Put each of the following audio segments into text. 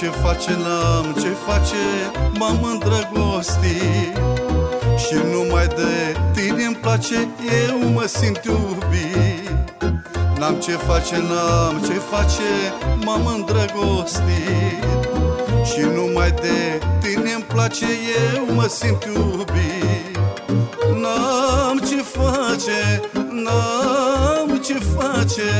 ce face, n-am ce face M-am îndrăgostit. Și numai de tine îmi place Eu mă simt iubit. N-am ce face, n-am ce face M-am îndrăgostit. Și numai de tine îmi place Eu mă simt iubit. N-am ce face, n-am ce face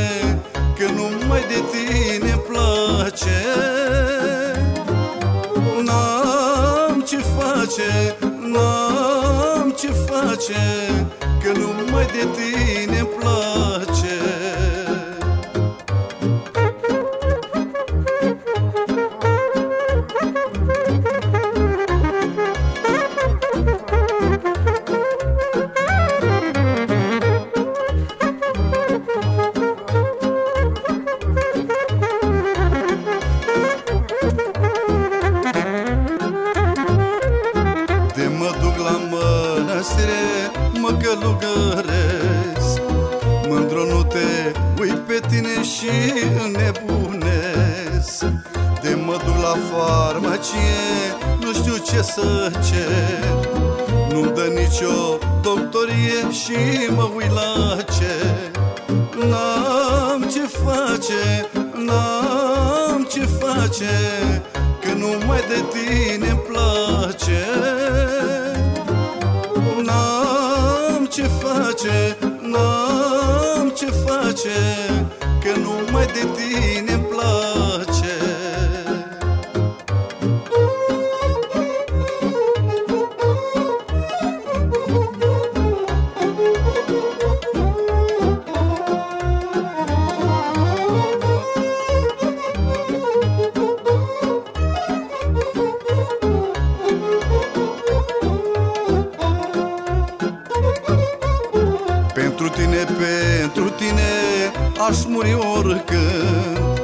face, n-am ce face Că numai de tine mă călugăresc Mândru nu te ui pe tine și înnebunesc. De mă duc la farmacie, nu știu ce să cer. Nu-mi dă nicio doctorie și mă uit la ce. N-am ce face, n-am ce face Că numai de tine ce face Că numai de tine aș muri oricând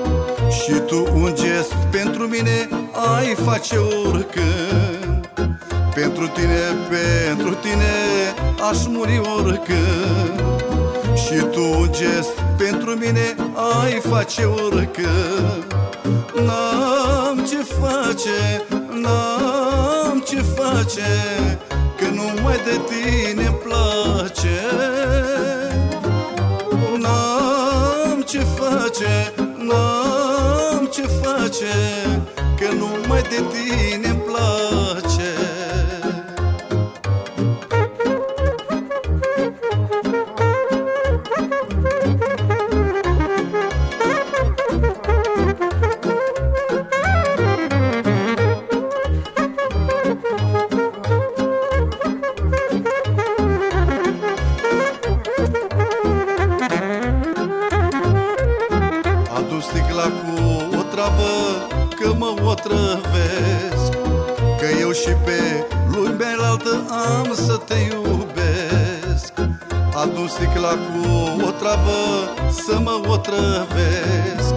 Și tu un gest pentru mine ai face oricând. Pentru tine, pentru tine aș muri oricând. Și tu un gest pentru mine ai face oricând. N-am ce face, n-am ce face Că numai de tine face Că numai de tine îmi place. Adu sticla cu o travă Că mă otrăvesc. Că eu și pe lumea altă am să te iubesc. Adu sticla cu o travă Să mă otrăvesc.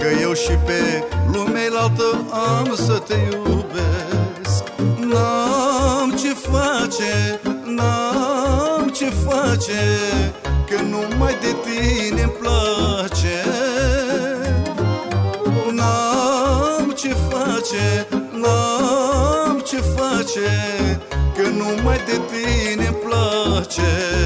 Că eu și pe lumea altă am să te iubesc. N-am ce face, n-am ce face Că numai de tine îmi place face Că numai de tine îmi place